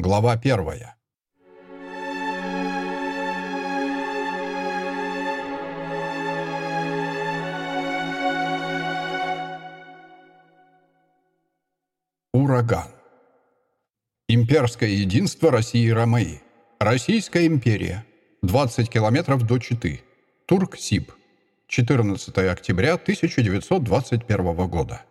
Глава первая. Ураган. Имперское единство России и Ромеи. Российская империя. 20 километров до Читы. Турк-Сиб. 14 октября 1921 года.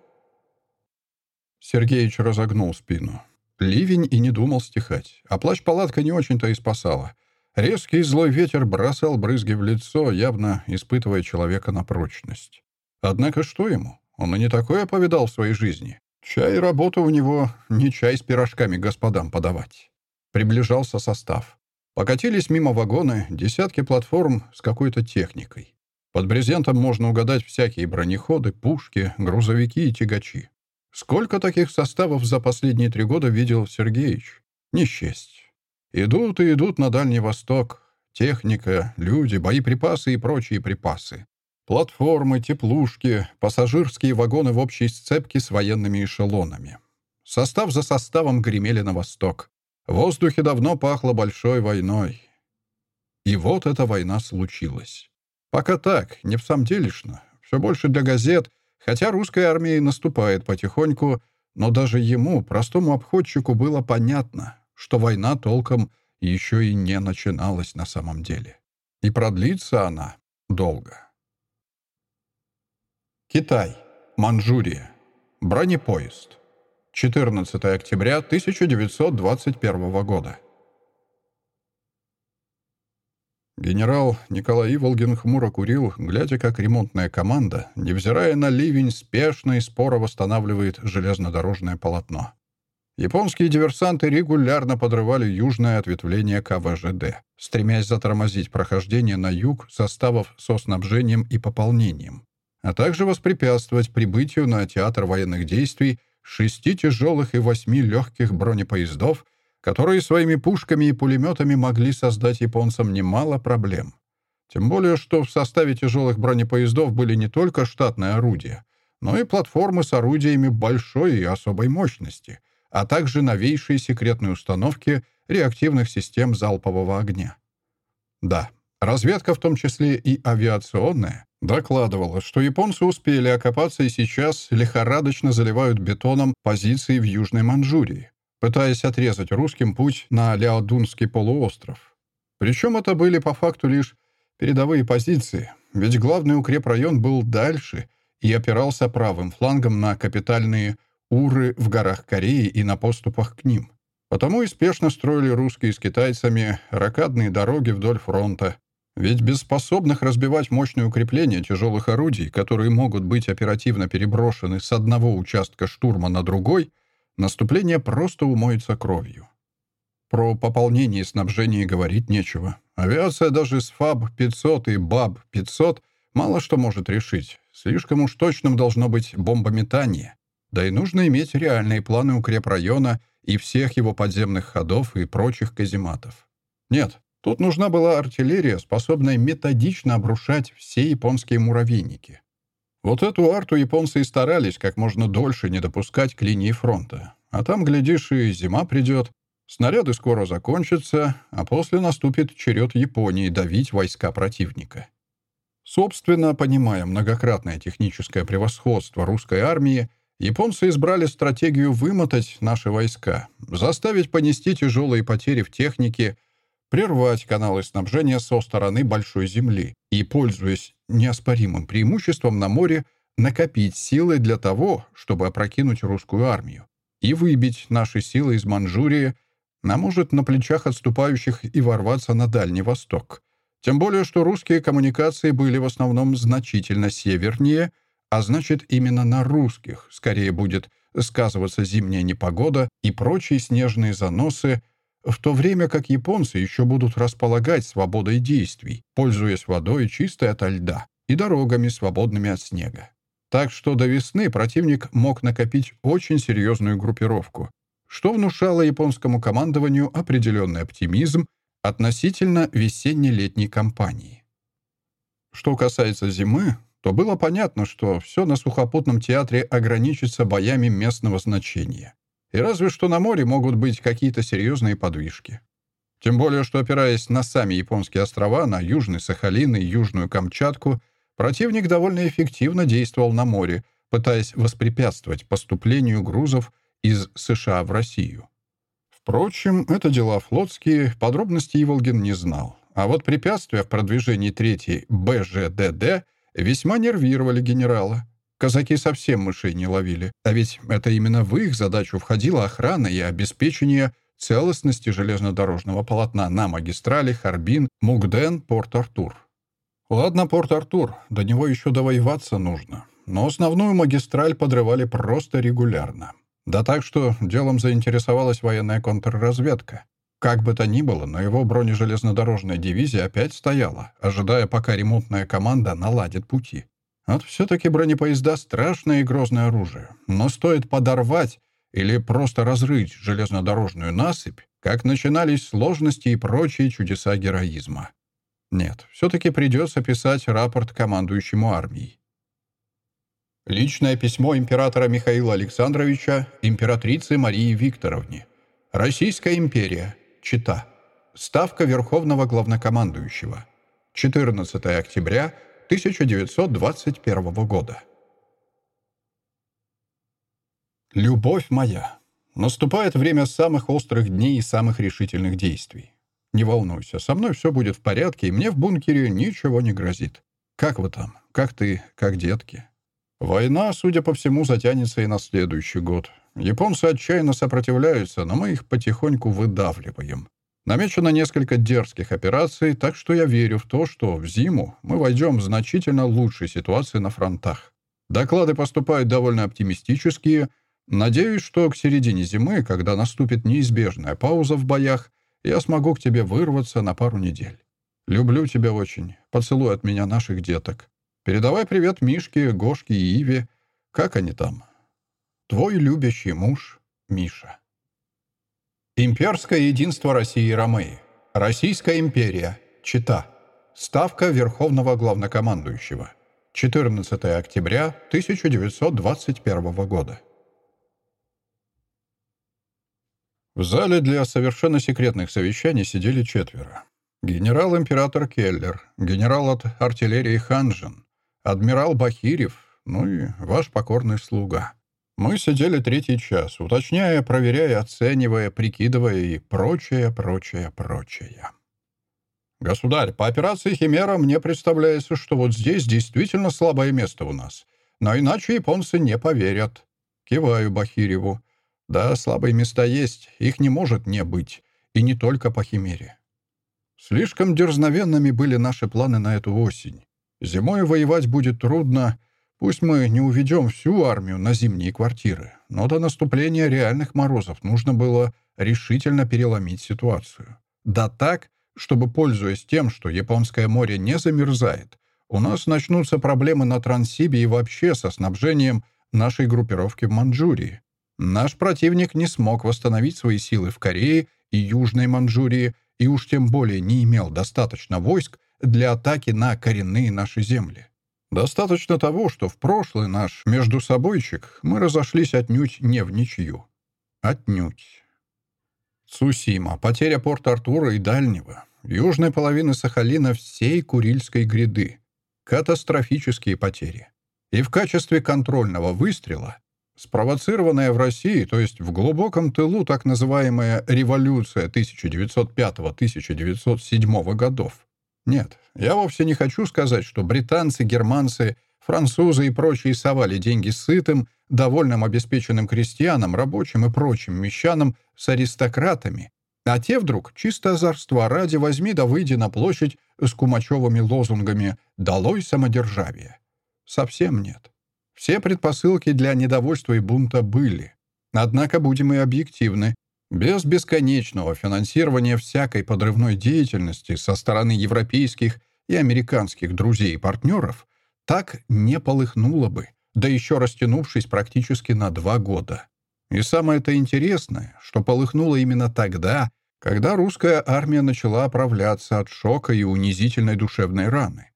Сергеич разогнул спину. Ливень и не думал стихать, а плащ-палатка не очень-то и спасала. Резкий злой ветер бросал брызги в лицо, явно испытывая человека на прочность. Однако что ему? Он и не такое повидал в своей жизни. Чай и работа у него не чай с пирожками господам подавать. Приближался состав. Покатились мимо вагоны десятки платформ с какой-то техникой. Под брезентом можно угадать всякие бронеходы, пушки, грузовики и тягачи. Сколько таких составов за последние три года видел Сергеич? Не. Идут и идут на Дальний Восток. Техника, люди, боеприпасы и прочие припасы. Платформы, теплушки, пассажирские вагоны в общей сцепке с военными эшелонами. Состав за составом гремели на восток. В воздухе давно пахло большой войной. И вот эта война случилась. Пока так, не в самом делешно. Все больше для газет, хотя русская армия наступает потихоньку, но даже ему, простому обходчику, было понятно, что война толком еще и не начиналась на самом деле. И продлится она долго. Китай. Манчжурия. Бронепоезд. 14 октября 1921 года. Генерал Николай Иволгин хмуро курил, глядя, как ремонтная команда, невзирая на ливень, спешно и споро восстанавливает железнодорожное полотно. Японские диверсанты регулярно подрывали южное ответвление КВЖД, стремясь затормозить прохождение на юг составов со снабжением и пополнением а также воспрепятствовать прибытию на театр военных действий шести тяжелых и восьми легких бронепоездов, которые своими пушками и пулеметами могли создать японцам немало проблем. Тем более, что в составе тяжелых бронепоездов были не только штатные орудия, но и платформы с орудиями большой и особой мощности, а также новейшие секретные установки реактивных систем залпового огня. Да, разведка, в том числе и авиационная, Докладывала, что японцы успели окопаться и сейчас лихорадочно заливают бетоном позиции в Южной Манчжурии, пытаясь отрезать русским путь на Ляодунский полуостров. Причем это были по факту лишь передовые позиции, ведь главный укрепрайон был дальше и опирался правым флангом на капитальные уры в горах Кореи и на поступах к ним. Потому и спешно строили русские с китайцами ракадные дороги вдоль фронта, ведь без способных разбивать мощные укрепления тяжелых орудий, которые могут быть оперативно переброшены с одного участка штурма на другой, наступление просто умоется кровью. Про пополнение и снабжение говорить нечего. Авиация даже с ФАБ-500 и БАБ-500 мало что может решить. Слишком уж точным должно быть бомбометание. Да и нужно иметь реальные планы укрепрайона и всех его подземных ходов и прочих казематов. Нет, Тут нужна была артиллерия, способная методично обрушать все японские муравейники. Вот эту арту японцы и старались как можно дольше не допускать к линии фронта. А там, глядишь, и зима придет, снаряды скоро закончатся, а после наступит черед Японии давить войска противника. Собственно, понимая многократное техническое превосходство русской армии, японцы избрали стратегию вымотать наши войска, заставить понести тяжелые потери в технике – прервать каналы снабжения со стороны Большой Земли и, пользуясь неоспоримым преимуществом на море, накопить силы для того, чтобы опрокинуть русскую армию и выбить наши силы из Манчжурии, а может, на плечах отступающих и ворваться на Дальний Восток. Тем более, что русские коммуникации были в основном значительно севернее, а значит, именно на русских скорее будет сказываться зимняя непогода и прочие снежные заносы, в то время как японцы еще будут располагать свободой действий, пользуясь водой чистой ото льда и дорогами, свободными от снега. Так что до весны противник мог накопить очень серьезную группировку, что внушало японскому командованию определенный оптимизм относительно весенне-летней кампании. Что касается зимы, то было понятно, что все на сухопутном театре ограничится боями местного значения. И разве что на море могут быть какие-то серьезные подвижки. Тем более, что опираясь на сами японские острова, на Южный Сахалин и Южную Камчатку, противник довольно эффективно действовал на море, пытаясь воспрепятствовать поступлению грузов из США в Россию. Впрочем, это дела флотские, подробностей Иволгин не знал. А вот препятствия в продвижении третьей БЖДД весьма нервировали генерала. Казаки совсем мышей не ловили. А ведь это именно в их задачу входила охрана и обеспечение целостности железнодорожного полотна на магистрали Харбин-Мугден, Порт-Артур. Ладно, Порт-Артур, до него еще довоеваться нужно. Но основную магистраль подрывали просто регулярно. Да так, что делом заинтересовалась военная контрразведка. Как бы то ни было, но его бронежелезнодорожная дивизия опять стояла, ожидая, пока ремонтная команда наладит пути. Вот все-таки бронепоезда — страшное и грозное оружие. Но стоит подорвать или просто разрыть железнодорожную насыпь, как начинались сложности и прочие чудеса героизма. Нет, все-таки придется писать рапорт командующему армией. Личное письмо императора Михаила Александровича императрице Марии Викторовне. Российская империя. Чита. Ставка Верховного Главнокомандующего. 14 октября 1921 года. Любовь моя, наступает время самых острых дней и самых решительных действий. Не волнуйся, со мной все будет в порядке, и мне в бункере ничего не грозит. Как вы там? Как ты? Как детки? Война, судя по всему, затянется и на следующий год. Японцы отчаянно сопротивляются, но мы их потихоньку выдавливаем. Намечено несколько дерзких операций, так что я верю в то, что в зиму мы войдем в значительно лучшей ситуации на фронтах. Доклады поступают довольно оптимистические, Надеюсь, что к середине зимы, когда наступит неизбежная пауза в боях, я смогу к тебе вырваться на пару недель. Люблю тебя очень. Поцелуй от меня наших деток. Передавай привет Мишке, Гошке и Иве. Как они там? Твой любящий муж Миша. Имперское единство России и Ромеи. Российская империя. Чита. Ставка Верховного Главнокомандующего. 14 октября 1921 года. В зале для совершенно секретных совещаний сидели четверо. Генерал-император Келлер, генерал от артиллерии Ханжин, адмирал Бахирев, ну и ваш покорный слуга. Мы сидели третий час, уточняя, проверяя, оценивая, прикидывая и прочее, прочее, прочее. «Государь, по операции «Химера» мне представляется, что вот здесь действительно слабое место у нас. Но иначе японцы не поверят». Киваю Бахиреву. Да, слабые места есть, их не может не быть. И не только по химере. Слишком дерзновенными были наши планы на эту осень. Зимой воевать будет трудно. Пусть мы не уведем всю армию на зимние квартиры, но до наступления реальных морозов нужно было решительно переломить ситуацию. Да так, чтобы, пользуясь тем, что Японское море не замерзает, у нас начнутся проблемы на Транссибе и вообще со снабжением нашей группировки в Манчжурии. Наш противник не смог восстановить свои силы в Корее и Южной Манчжурии и уж тем более не имел достаточно войск для атаки на коренные наши земли. Достаточно того, что в прошлый наш междусобойчик мы разошлись отнюдь не в ничью. Отнюдь. Цусима, потеря Порт-Артура и Дальнего, южной половины Сахалина всей Курильской гряды. Катастрофические потери. И в качестве контрольного выстрела Спровоцированная в России, то есть в глубоком тылу так называемая «революция» 1905-1907 годов. Нет, я вовсе не хочу сказать, что британцы, германцы, французы и прочие совали деньги сытым, довольным обеспеченным крестьянам, рабочим и прочим мещанам с аристократами, а те вдруг, чисто озорства ради, возьми да выйди на площадь с кумачевыми лозунгами «Долой самодержавие». Совсем нет. Все предпосылки для недовольства и бунта были. Однако будем и объективны. Без бесконечного финансирования всякой подрывной деятельности со стороны европейских и американских друзей и партнеров так не полыхнуло бы, да еще растянувшись практически на два года. И самое-то интересное, что полыхнуло именно тогда, когда русская армия начала оправляться от шока и унизительной душевной раны.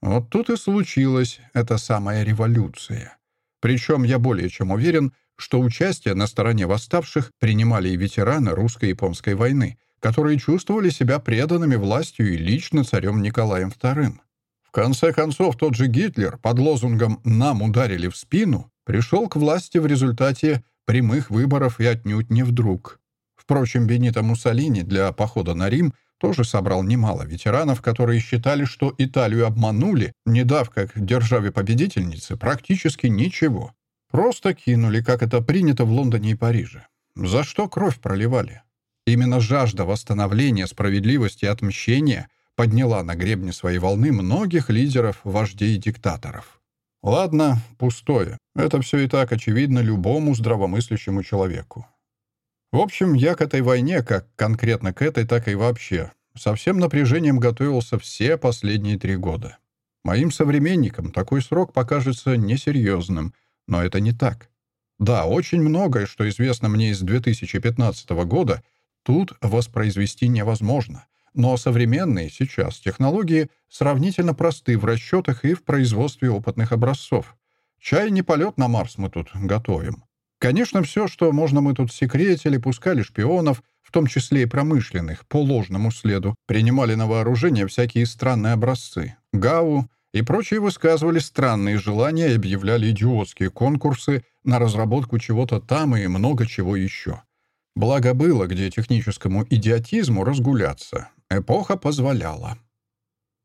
Вот тут и случилась эта самая революция. Причем я более чем уверен, что участие на стороне восставших принимали и ветераны русско-японской войны, которые чувствовали себя преданными властью и лично царем Николаем II. В конце концов, тот же Гитлер под лозунгом «нам ударили в спину» пришел к власти в результате прямых выборов и отнюдь не вдруг. Впрочем, Бенито Муссолини для похода на Рим тоже собрал немало ветеранов, которые считали, что Италию обманули, не дав как державе-победительнице практически ничего. Просто кинули, как это принято в Лондоне и Париже. За что кровь проливали? Именно жажда восстановления справедливости и отмщения подняла на гребне своей волны многих лидеров, вождей и диктаторов. Ладно, пустое. Это все и так очевидно любому здравомыслящему человеку. В общем, я к этой войне, как конкретно к этой, так и вообще, со всем напряжением готовился все последние три года. Моим современникам такой срок покажется несерьезным, но это не так. Да, очень многое, что известно мне из 2015 года, тут воспроизвести невозможно. Но современные сейчас технологии сравнительно просты в расчетах и в производстве опытных образцов. Чай не полет на Марс мы тут готовим. Конечно, все, что можно мы тут секретили, пускали шпионов, в том числе и промышленных, по ложному следу, принимали на вооружение всякие странные образцы. ГАУ и прочие высказывали странные желания и объявляли идиотские конкурсы на разработку чего-то там и много чего еще. Благо было, где техническому идиотизму разгуляться. Эпоха позволяла.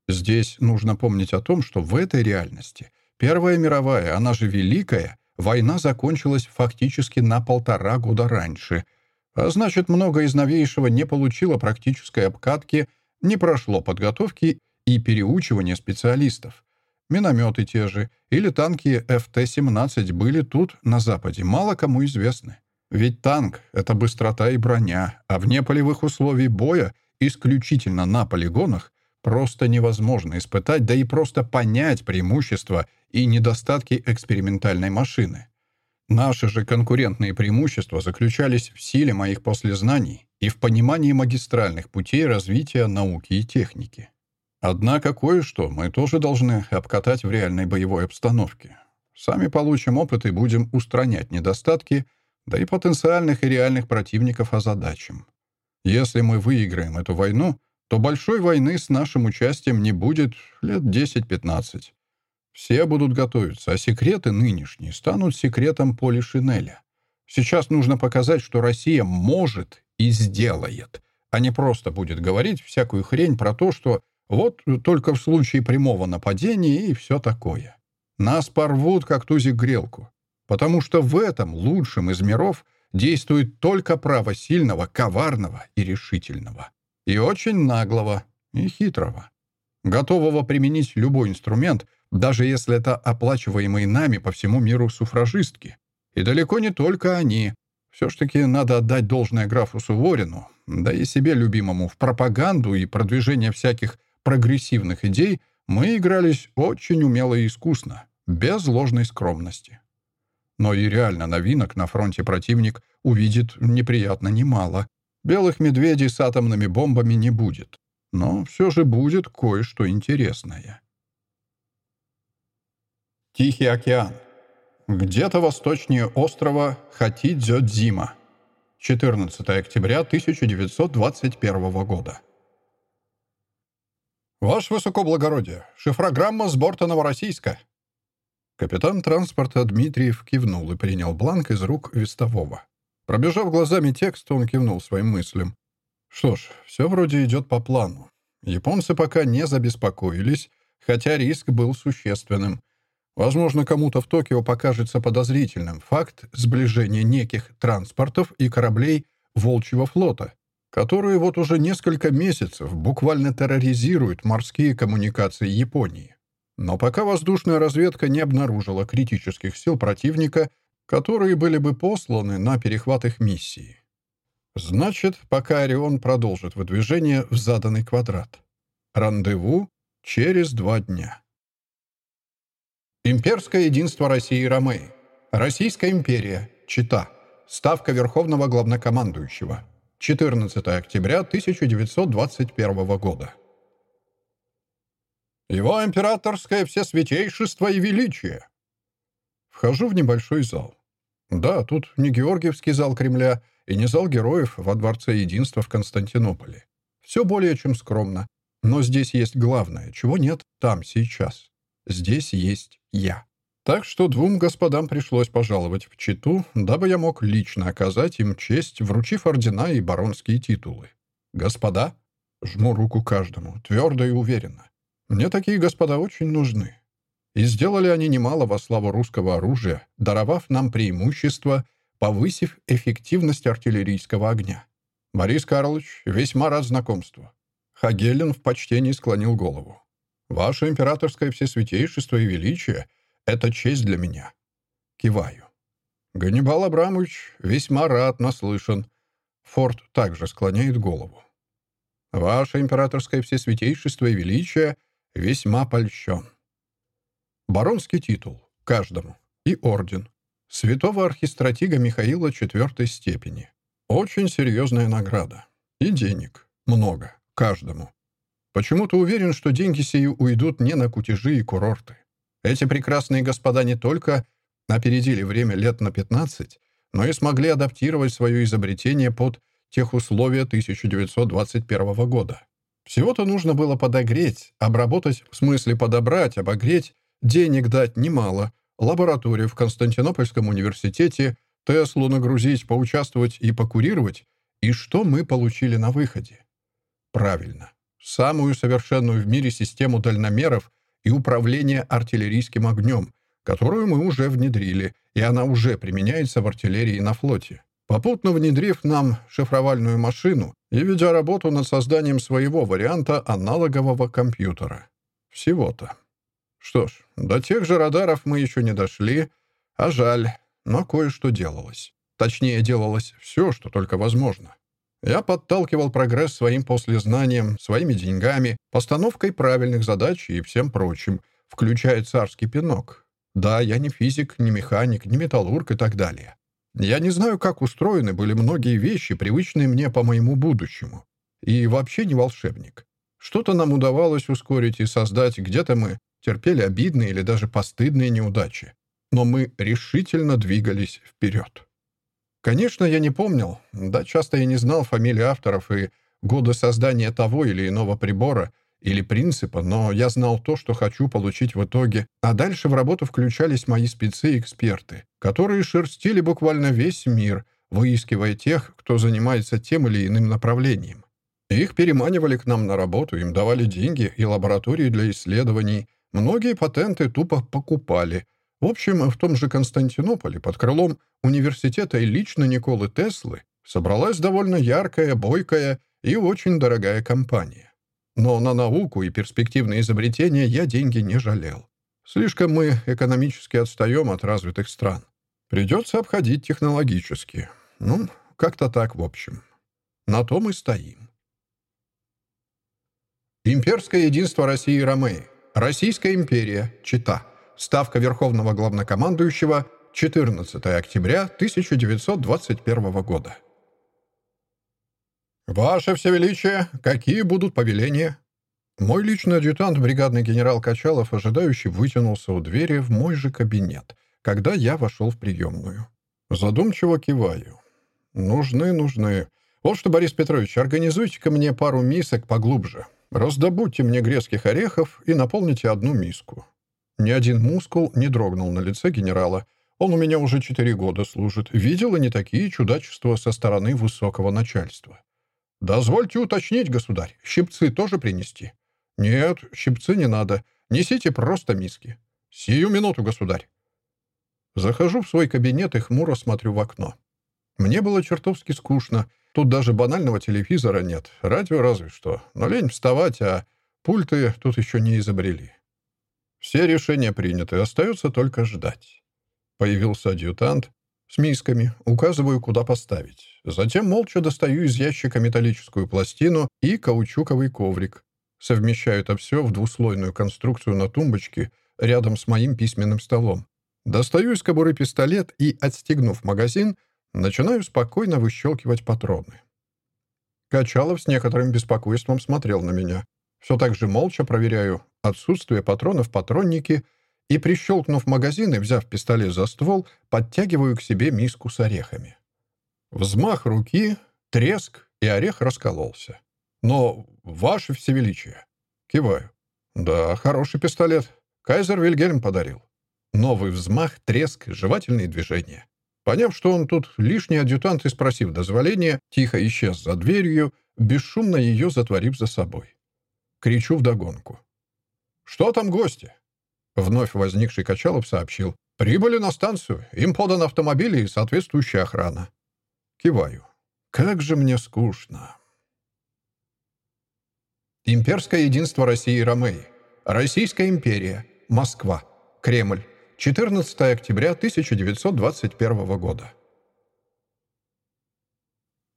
Здесь нужно помнить о том, что в этой реальности Первая мировая, она же Великая, война закончилась фактически на полтора года раньше, а значит, много из новейшего не получило практической обкатки, не прошло подготовки и переучивания специалистов. Минометы те же или танки ФТ-17 были тут, на Западе, мало кому известны. Ведь танк — это быстрота и броня, а вне полевых условий боя, исключительно на полигонах, просто невозможно испытать, да и просто понять преимущества и недостатки экспериментальной машины. Наши же конкурентные преимущества заключались в силе моих послезнаний и в понимании магистральных путей развития науки и техники. Однако кое-что мы тоже должны обкатать в реальной боевой обстановке. Сами получим опыт и будем устранять недостатки, да и потенциальных и реальных противников озадачим. Если мы выиграем эту войну, то большой войны с нашим участием не будет лет 10-15. Все будут готовиться, а секреты нынешние станут секретом Поли Шинеля. Сейчас нужно показать, что Россия может и сделает, а не просто будет говорить всякую хрень про то, что вот только в случае прямого нападения и все такое. Нас порвут, как тузик грелку, потому что в этом лучшем из миров действует только право сильного, коварного и решительного. И очень наглого и хитрого. Готового применить любой инструмент — даже если это оплачиваемые нами по всему миру суфражистки. И далеко не только они. Все ж таки надо отдать должное графу Суворину, да и себе любимому в пропаганду и продвижение всяких прогрессивных идей мы игрались очень умело и искусно, без ложной скромности. Но и реально новинок на фронте противник увидит неприятно немало. Белых медведей с атомными бомбами не будет. Но все же будет кое-что интересное. Тихий океан. Где-то восточнее острова Хатидзёдзима. 14 октября 1921 года. «Ваше высокоблагородие, шифрограмма с борта Новороссийска». Капитан транспорта Дмитриев кивнул и принял бланк из рук вестового. Пробежав глазами текст, он кивнул своим мыслям. Что ж, все вроде идет по плану. Японцы пока не забеспокоились, хотя риск был существенным. Возможно, кому-то в Токио покажется подозрительным факт сближения неких транспортов и кораблей Волчьего флота, которые вот уже несколько месяцев буквально терроризируют морские коммуникации Японии. Но пока воздушная разведка не обнаружила критических сил противника, которые были бы посланы на перехват их миссии. Значит, пока Орион продолжит выдвижение в заданный квадрат. Рандеву через два дня. Имперское единство России и Ромеи. Российская империя. Чита. Ставка Верховного Главнокомандующего. 14 октября 1921 года. Его императорское всесвятейшество и величие. Вхожу в небольшой зал. Да, тут не Георгиевский зал Кремля и не зал героев во Дворце Единства в Константинополе. Все более чем скромно. Но здесь есть главное, чего нет там, сейчас. Здесь есть я. Так что двум господам пришлось пожаловать в Читу, дабы я мог лично оказать им честь, вручив ордена и баронские титулы. Господа, жму руку каждому, твердо и уверенно. Мне такие господа очень нужны. И сделали они немало во славу русского оружия, даровав нам преимущество, повысив эффективность артиллерийского огня. Борис Карлович весьма рад знакомству. Хагелин в почтении склонил голову. «Ваше императорское всесвятейшество и величие — это честь для меня. Киваю. Ганнибал Абрамович весьма рад, наслышан. Форд также склоняет голову. Ваше императорское всесвятейшество и величие весьма польщен. Баронский титул. Каждому. И орден. Святого архистратига Михаила четвертой степени. Очень серьезная награда. И денег. Много. Каждому. Почему-то уверен, что деньги сии уйдут не на кутежи и курорты. Эти прекрасные господа не только опередили время лет на 15, но и смогли адаптировать свое изобретение под тех условия 1921 года. Всего-то нужно было подогреть, обработать, в смысле подобрать, обогреть, денег дать немало, лабораторию в Константинопольском университете, Теслу нагрузить, поучаствовать и покурировать. И что мы получили на выходе? Правильно. Самую совершенную в мире систему дальномеров и управления артиллерийским огнем, которую мы уже внедрили, и она уже применяется в артиллерии на флоте. Попутно внедрив нам шифровальную машину и ведя работу над созданием своего варианта аналогового компьютера. Всего-то. Что ж, до тех же радаров мы еще не дошли, а жаль, но кое-что делалось. Точнее, делалось все, что только возможно. Я подталкивал прогресс своим послезнанием, своими деньгами, постановкой правильных задач и всем прочим, включая царский пинок. Да, я не физик, не механик, не металлург и так далее. Я не знаю, как устроены были многие вещи, привычные мне по моему будущему. И вообще не волшебник. Что-то нам удавалось ускорить и создать, где-то мы терпели обидные или даже постыдные неудачи. Но мы решительно двигались вперед. Конечно, я не помнил, да часто я не знал фамилии авторов и года создания того или иного прибора или принципа, но я знал то, что хочу получить в итоге, а дальше в работу включались мои спецы и эксперты, которые шерстили буквально весь мир, выискивая тех, кто занимается тем или иным направлением. Их переманивали к нам на работу, им давали деньги и лаборатории для исследований, многие патенты тупо покупали — в общем, в том же Константинополе под крылом университета и лично Николы Теслы собралась довольно яркая, бойкая и очень дорогая компания. Но на науку и перспективные изобретения я деньги не жалел. Слишком мы экономически отстаем от развитых стран. Придется обходить технологически. Ну, как-то так, в общем. На том и стоим. Имперское единство России и Ромеи. Российская империя. Чита. Ставка Верховного Главнокомандующего 14 октября 1921 года. «Ваше Всевеличие, какие будут повеления?» Мой личный адъютант, бригадный генерал Качалов, ожидающий, вытянулся у двери в мой же кабинет, когда я вошел в приемную. Задумчиво киваю. «Нужны, нужны. Вот что, Борис Петрович, организуйте-ка мне пару мисок поглубже. Раздобудьте мне грецких орехов и наполните одну миску. Ни один мускул не дрогнул на лице генерала. Он у меня уже четыре года служит. Видел и не такие чудачества со стороны высокого начальства. «Дозвольте уточнить, государь, щипцы тоже принести?» «Нет, щипцы не надо. Несите просто миски». «Сию минуту, государь». Захожу в свой кабинет и хмуро смотрю в окно. Мне было чертовски скучно. Тут даже банального телевизора нет. Радио разве что. Но лень вставать, а пульты тут еще не изобрели. Все решения приняты, остается только ждать. Появился адъютант с мисками, указываю, куда поставить. Затем молча достаю из ящика металлическую пластину и каучуковый коврик. Совмещаю это все в двуслойную конструкцию на тумбочке рядом с моим письменным столом. Достаю из кобуры пистолет и, отстегнув магазин, начинаю спокойно выщелкивать патроны. Качалов с некоторым беспокойством смотрел на меня. Все так же молча проверяю отсутствие патронов в патроннике и, прищелкнув магазин и взяв пистолет за ствол, подтягиваю к себе миску с орехами. Взмах руки, треск, и орех раскололся. «Но, ваше всевеличие!» Киваю. «Да, хороший пистолет. Кайзер Вильгельм подарил». Новый взмах, треск, жевательные движения. Поняв, что он тут лишний адъютант и спросив дозволения, тихо исчез за дверью, бесшумно ее затворив за собой. Кричу вдогонку. «Что там гости?» Вновь возникший Качалов сообщил. «Прибыли на станцию. Им подан автомобиль и соответствующая охрана». Киваю. «Как же мне скучно». Имперское единство России и Ромеи. Российская империя. Москва. Кремль. 14 октября 1921 года.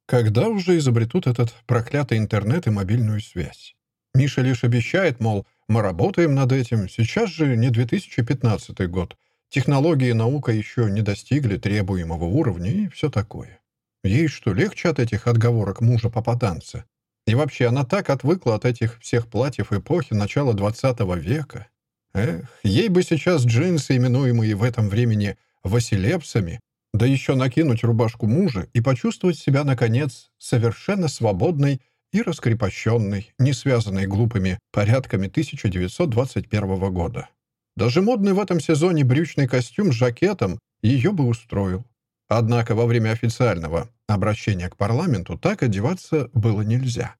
Когда уже изобретут этот проклятый интернет и мобильную связь? Миша лишь обещает, мол, мы работаем над этим, сейчас же не 2015 год. Технологии и наука еще не достигли требуемого уровня и все такое. Ей что, легче от этих отговорок мужа-попаданца? И вообще, она так отвыкла от этих всех платьев эпохи начала 20 века. Эх, ей бы сейчас джинсы, именуемые в этом времени «василепсами», да еще накинуть рубашку мужа и почувствовать себя, наконец, совершенно свободной и раскрепощенной, не связанной глупыми порядками 1921 года. Даже модный в этом сезоне брючный костюм с жакетом ее бы устроил. Однако во время официального обращения к парламенту так одеваться было нельзя.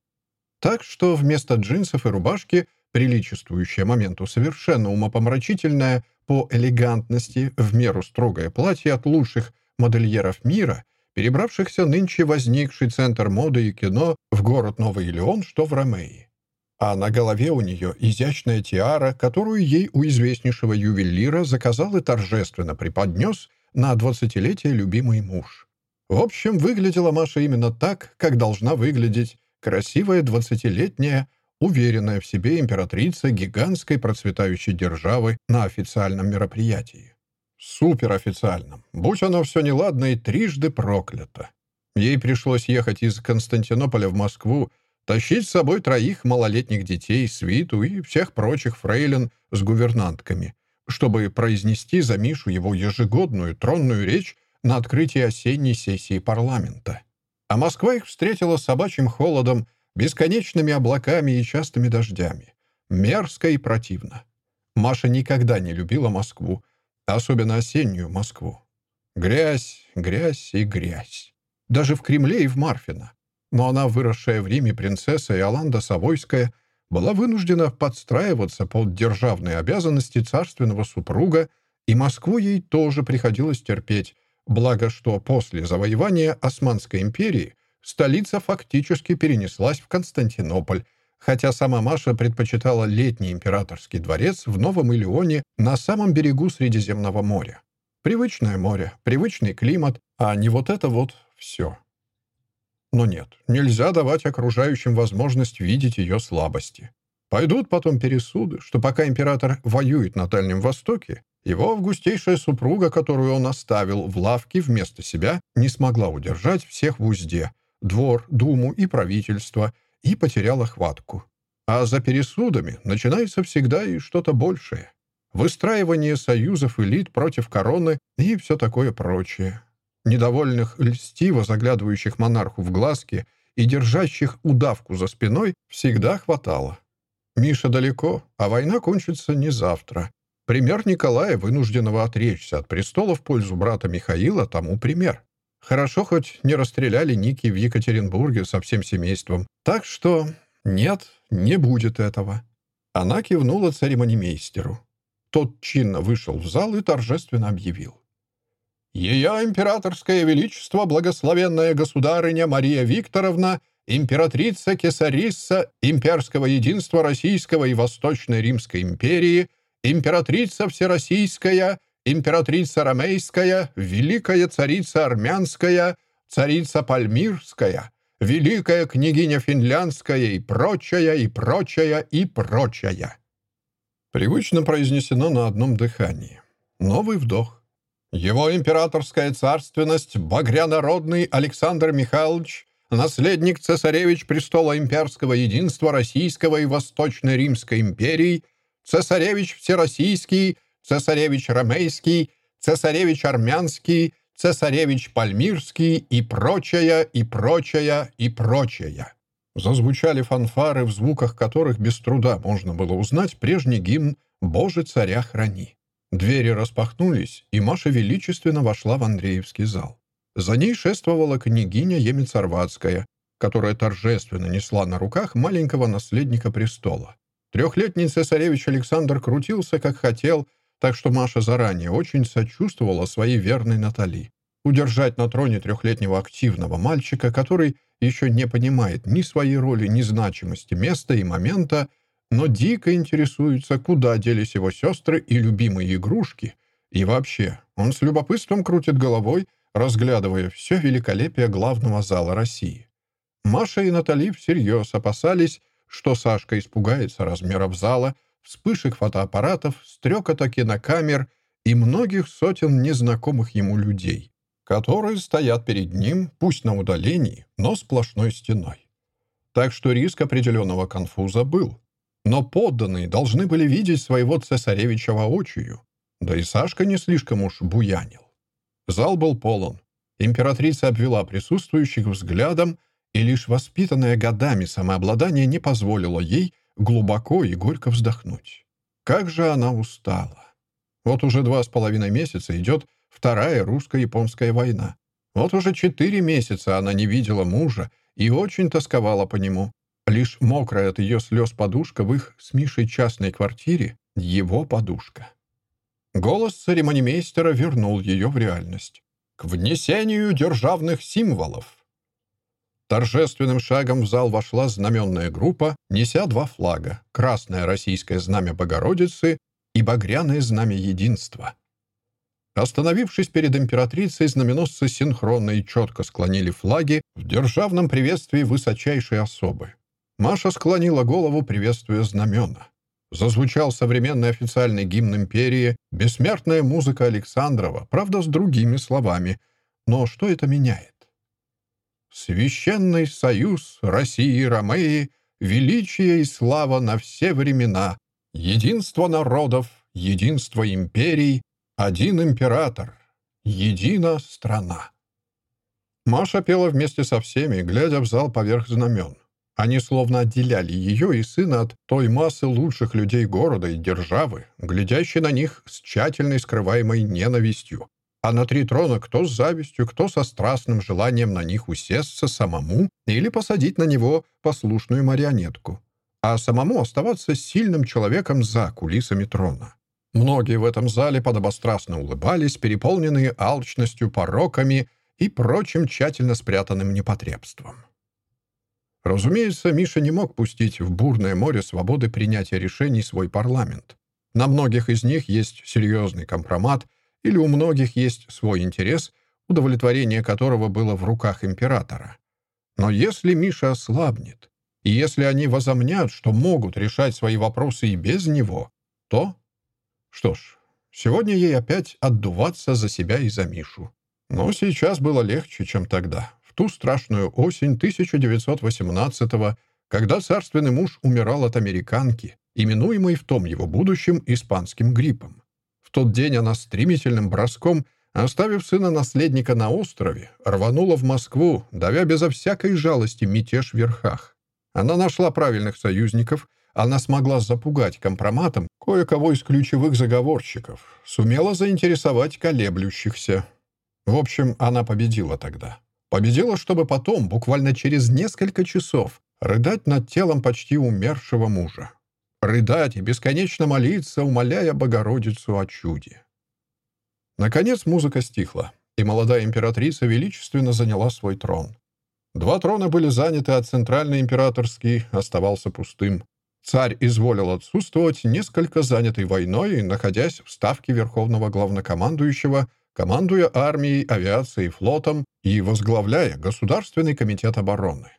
Так что вместо джинсов и рубашки, приличествующее моменту совершенно умопомрачительное по элегантности в меру строгое платье от лучших модельеров мира, перебравшихся нынче возникший центр моды и кино в город Новый Илеон, что в Ромеи. А на голове у нее изящная тиара, которую ей у известнейшего ювелира заказал и торжественно преподнес на двадцатилетие любимый муж. В общем, выглядела Маша именно так, как должна выглядеть красивая двадцатилетняя, уверенная в себе императрица гигантской процветающей державы на официальном мероприятии. Суперофициальном. Будь оно все неладно и трижды проклято. Ей пришлось ехать из Константинополя в Москву, тащить с собой троих малолетних детей, свиту и всех прочих фрейлин с гувернантками, чтобы произнести за Мишу его ежегодную тронную речь на открытии осенней сессии парламента. А Москва их встретила собачьим холодом, бесконечными облаками и частыми дождями. Мерзко и противно. Маша никогда не любила Москву, Особенно осеннюю Москву. Грязь, грязь и грязь. Даже в Кремле и в Марфино. Но она, выросшая в Риме принцесса Иоланда Савойская, была вынуждена подстраиваться под державные обязанности царственного супруга, и Москву ей тоже приходилось терпеть, благо что после завоевания Османской империи столица фактически перенеслась в Константинополь, хотя сама Маша предпочитала летний императорский дворец в Новом Илеоне на самом берегу Средиземного моря. Привычное море, привычный климат, а не вот это вот все. Но нет, нельзя давать окружающим возможность видеть ее слабости. Пойдут потом пересуды, что пока император воюет на Дальнем Востоке, его августейшая супруга, которую он оставил в лавке вместо себя, не смогла удержать всех в узде, двор, думу и правительство, и потеряла хватку. А за пересудами начинается всегда и что-то большее. Выстраивание союзов элит против короны и все такое прочее. Недовольных, льстиво заглядывающих монарху в глазки и держащих удавку за спиной всегда хватало. Миша далеко, а война кончится не завтра. Пример Николая, вынужденного отречься от престола в пользу брата Михаила, тому пример. Хорошо, хоть не расстреляли Ники в Екатеринбурге со всем семейством. Так что нет, не будет этого. Она кивнула церемонимейстеру. Тот чинно вышел в зал и торжественно объявил. «Ее императорское величество, благословенная государыня Мария Викторовна, императрица Кесарисса имперского единства Российского и Восточной Римской империи, императрица Всероссийская — императрица Ромейская, великая царица Армянская, царица Пальмирская, великая княгиня Финляндская и прочая, и прочая, и прочая. Привычно произнесено на одном дыхании. Новый вдох. Его императорская царственность, багрянародный Александр Михайлович, наследник цесаревич престола имперского единства Российского и Восточной Римской империи, цесаревич Всероссийский, цесаревич Ромейский, цесаревич Армянский, цесаревич Пальмирский и прочее, и прочее, и прочее. Зазвучали фанфары, в звуках которых без труда можно было узнать прежний гимн «Боже, царя храни». Двери распахнулись, и Маша величественно вошла в Андреевский зал. За ней шествовала княгиня Емец-Орватская, которая торжественно несла на руках маленького наследника престола. Трехлетний цесаревич Александр крутился, как хотел, так что Маша заранее очень сочувствовала своей верной Натали. Удержать на троне трехлетнего активного мальчика, который еще не понимает ни своей роли, ни значимости места и момента, но дико интересуется, куда делись его сестры и любимые игрушки. И вообще, он с любопытством крутит головой, разглядывая все великолепие главного зала России. Маша и Натали всерьез опасались, что Сашка испугается размеров зала, вспышек фотоаппаратов, стрекота кинокамер и многих сотен незнакомых ему людей, которые стоят перед ним, пусть на удалении, но сплошной стеной. Так что риск определенного конфуза был. Но подданные должны были видеть своего цесаревича воочию. Да и Сашка не слишком уж буянил. Зал был полон. Императрица обвела присутствующих взглядом, и лишь воспитанное годами самообладание не позволило ей глубоко и горько вздохнуть. Как же она устала. Вот уже два с половиной месяца идет Вторая русско-японская война. Вот уже четыре месяца она не видела мужа и очень тосковала по нему. Лишь мокрая от ее слез подушка в их с Мишей частной квартире — его подушка. Голос церемонимейстера вернул ее в реальность. «К внесению державных символов!» Торжественным шагом в зал вошла знаменная группа, неся два флага — красное российское знамя Богородицы и багряное знамя Единства. Остановившись перед императрицей, знаменосцы синхронно и четко склонили флаги в державном приветствии высочайшей особы. Маша склонила голову, приветствуя знамена. Зазвучал современный официальный гимн империи, бессмертная музыка Александрова, правда, с другими словами. Но что это меняет? Священный союз России и Ромеи, величие и слава на все времена, единство народов, единство империй, один император, едина страна. Маша пела вместе со всеми, глядя в зал поверх знамен. Они словно отделяли ее и сына от той массы лучших людей города и державы, глядящей на них с тщательной скрываемой ненавистью, а на три трона кто с завистью, кто со страстным желанием на них усесться самому или посадить на него послушную марионетку, а самому оставаться сильным человеком за кулисами трона. Многие в этом зале подобострастно улыбались, переполненные алчностью, пороками и прочим тщательно спрятанным непотребством. Разумеется, Миша не мог пустить в бурное море свободы принятия решений свой парламент. На многих из них есть серьезный компромат — или у многих есть свой интерес, удовлетворение которого было в руках императора. Но если Миша ослабнет, и если они возомнят, что могут решать свои вопросы и без него, то... Что ж, сегодня ей опять отдуваться за себя и за Мишу. Но сейчас было легче, чем тогда, в ту страшную осень 1918-го, когда царственный муж умирал от американки, именуемой в том его будущем испанским гриппом тот день она стремительным броском, оставив сына-наследника на острове, рванула в Москву, давя безо всякой жалости мятеж в верхах. Она нашла правильных союзников, она смогла запугать компроматом кое-кого из ключевых заговорщиков, сумела заинтересовать колеблющихся. В общем, она победила тогда. Победила, чтобы потом, буквально через несколько часов, рыдать над телом почти умершего мужа рыдать и бесконечно молиться, умоляя Богородицу о чуде. Наконец музыка стихла, и молодая императрица величественно заняла свой трон. Два трона были заняты, а центральный императорский оставался пустым. Царь изволил отсутствовать, несколько занятый войной, находясь в ставке Верховного Главнокомандующего, командуя армией, авиацией, флотом и возглавляя Государственный комитет обороны.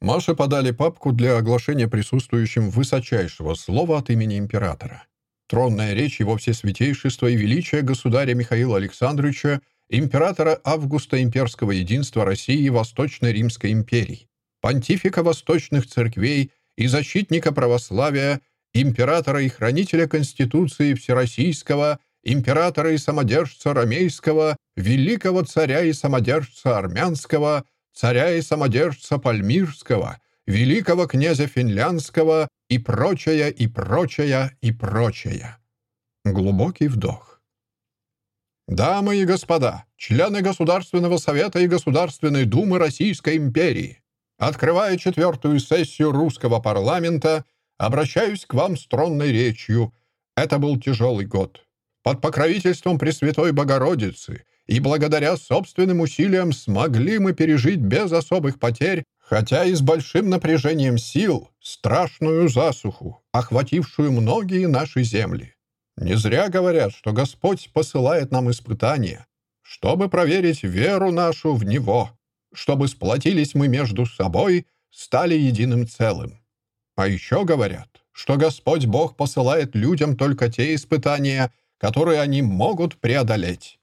Маше подали папку для оглашения присутствующим высочайшего слова от имени императора. Тронная речь его всесвятейшества и величия государя Михаила Александровича, императора Августа имперского единства России и Восточной Римской империи, понтифика восточных церквей и защитника православия, императора и хранителя Конституции Всероссийского императора и самодержца ромейского, великого царя и самодержца армянского, царя и самодержца пальмирского, великого князя финляндского и прочее, и прочее, и прочее. Глубокий вдох. Дамы и господа, члены Государственного Совета и Государственной Думы Российской империи, открывая четвертую сессию русского парламента, обращаюсь к вам с тронной речью. Это был тяжелый год. Под покровительством Пресвятой Богородицы и благодаря собственным усилиям смогли мы пережить без особых потерь, хотя и с большим напряжением сил, страшную засуху, охватившую многие наши земли. Не зря говорят, что Господь посылает нам испытания, чтобы проверить веру нашу в Него, чтобы сплотились мы между собой, стали единым целым. А еще говорят, что Господь Бог посылает людям только те испытания, которые они могут преодолеть.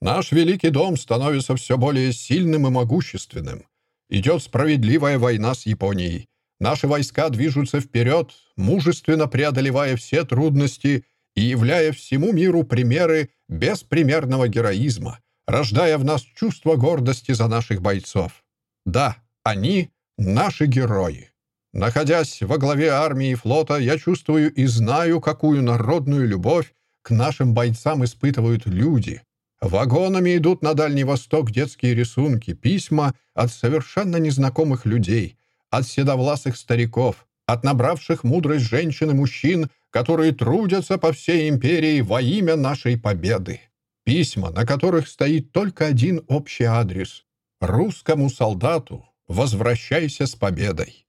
Наш Великий Дом становится все более сильным и могущественным. Идет справедливая война с Японией. Наши войска движутся вперед, мужественно преодолевая все трудности и являя всему миру примеры беспримерного героизма, рождая в нас чувство гордости за наших бойцов. Да, они — наши герои. Находясь во главе армии и флота, я чувствую и знаю, какую народную любовь к нашим бойцам испытывают люди. Вагонами идут на Дальний Восток детские рисунки, письма от совершенно незнакомых людей, от седовласых стариков, от набравших мудрость женщин и мужчин, которые трудятся по всей империи во имя нашей победы. Письма, на которых стоит только один общий адрес. Русскому солдату «Возвращайся с победой».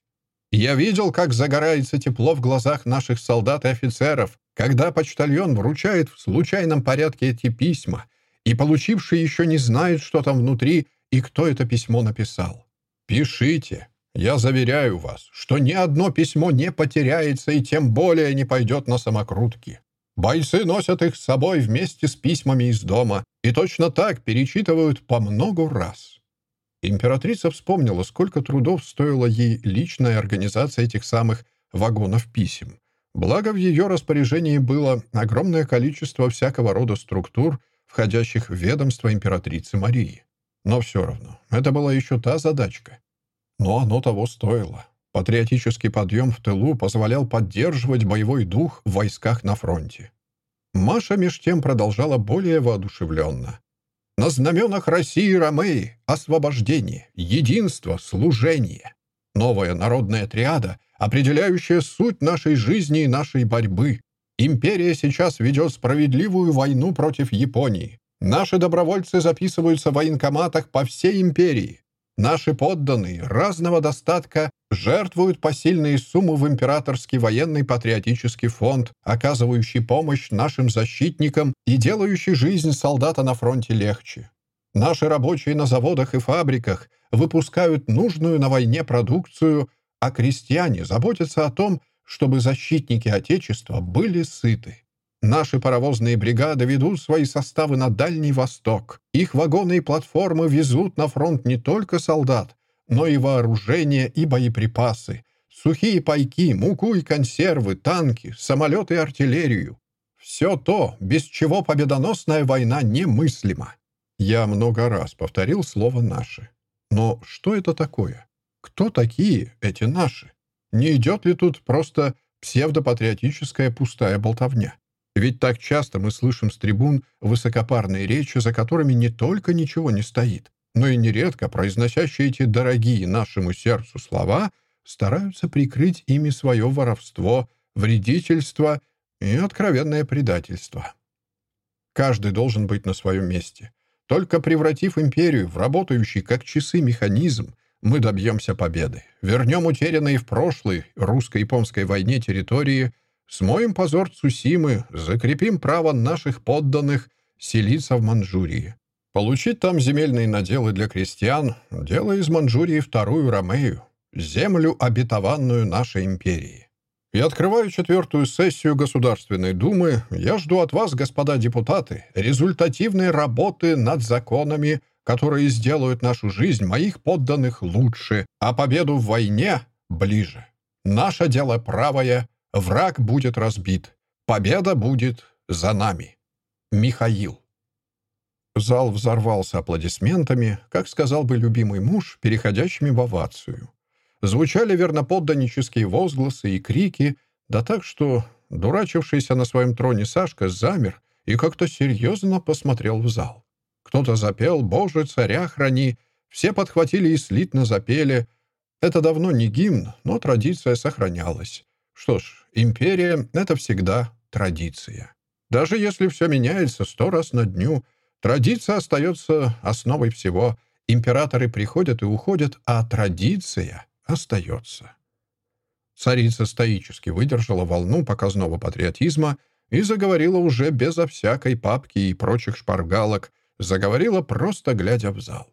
Я видел, как загорается тепло в глазах наших солдат и офицеров, когда почтальон вручает в случайном порядке эти письма, и получивший еще не знает, что там внутри и кто это письмо написал. Пишите, я заверяю вас, что ни одно письмо не потеряется и тем более не пойдет на самокрутки. Бойцы носят их с собой вместе с письмами из дома и точно так перечитывают по много раз. Императрица вспомнила, сколько трудов стоила ей личная организация этих самых вагонов писем. Благо, в ее распоряжении было огромное количество всякого рода структур, входящих в ведомство императрицы Марии. Но все равно, это была еще та задачка, но оно того стоило. Патриотический подъем в тылу позволял поддерживать боевой дух в войсках на фронте. Маша меж тем продолжала более воодушевленно. «На знаменах России и Ромеи — освобождение, единство, служение. Новая народная триада, определяющая суть нашей жизни и нашей борьбы. Империя сейчас ведет справедливую войну против Японии. Наши добровольцы записываются в военкоматах по всей империи. Наши подданные разного достатка жертвуют посильные суммы в императорский военный патриотический фонд, оказывающий помощь нашим защитникам и делающий жизнь солдата на фронте легче. Наши рабочие на заводах и фабриках выпускают нужную на войне продукцию, а крестьяне заботятся о том, чтобы защитники Отечества были сыты. Наши паровозные бригады ведут свои составы на Дальний Восток. Их вагоны и платформы везут на фронт не только солдат, но и вооружение и боеприпасы, сухие пайки, муку и консервы, танки, самолеты и артиллерию. Все то, без чего победоносная война немыслима. Я много раз повторил слово «наши». Но что это такое? Кто такие эти «наши»? Не идет ли тут просто псевдопатриотическая пустая болтовня? Ведь так часто мы слышим с трибун высокопарные речи, за которыми не только ничего не стоит, но и нередко произносящие эти дорогие нашему сердцу слова стараются прикрыть ими свое воровство, вредительство и откровенное предательство. Каждый должен быть на своем месте. Только превратив империю в работающий как часы механизм, мы добьемся победы. Вернем утерянные в прошлой русско-японской войне территории Смоем позор Цусимы, закрепим право наших подданных селиться в Манчжурии. Получить там земельные наделы для крестьян, делая из Манчжурии вторую Ромею, землю, обетованную нашей империи. И открываю четвертую сессию Государственной Думы. Я жду от вас, господа депутаты, результативной работы над законами, которые сделают нашу жизнь моих подданных лучше, а победу в войне ближе. Наше дело правое, Враг будет разбит. Победа будет за нами. Михаил. Зал взорвался аплодисментами, как сказал бы любимый муж, переходящими в овацию. Звучали верноподданнические возгласы и крики, да так, что дурачившийся на своем троне Сашка замер и как-то серьезно посмотрел в зал. Кто-то запел «Боже, царя храни», все подхватили и слитно запели. Это давно не гимн, но традиция сохранялась. Что ж, империя — это всегда традиция. Даже если все меняется сто раз на дню — Традиция остается основой всего. Императоры приходят и уходят, а традиция остается. Царица стоически выдержала волну показного патриотизма и заговорила уже безо всякой папки и прочих шпаргалок, заговорила просто глядя в зал.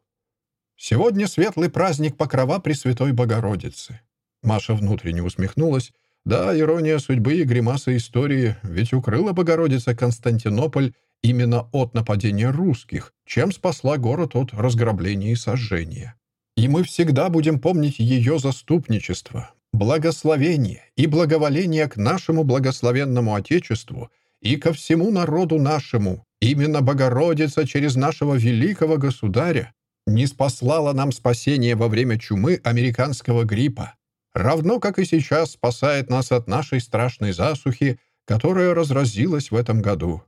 «Сегодня светлый праздник Покрова Пресвятой Богородицы». Маша внутренне усмехнулась. Да, ирония судьбы и гримаса истории, ведь укрыла Богородица Константинополь именно от нападения русских, чем спасла город от разграбления и сожжения. И мы всегда будем помнить ее заступничество, благословение и благоволение к нашему благословенному Отечеству и ко всему народу нашему. Именно Богородица через нашего великого государя не спаслала нам спасение во время чумы американского гриппа, равно как и сейчас спасает нас от нашей страшной засухи, которая разразилась в этом году.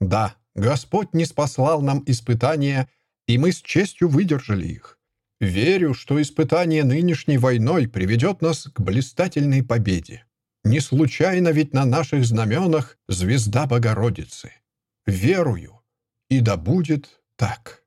Да, Господь не спаслал нам испытания, и мы с честью выдержали их. Верю, что испытание нынешней войной приведет нас к блистательной победе. Не случайно ведь на наших знаменах звезда Богородицы. Верую, и да будет так.